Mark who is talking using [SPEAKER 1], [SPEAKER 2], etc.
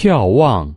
[SPEAKER 1] 眺望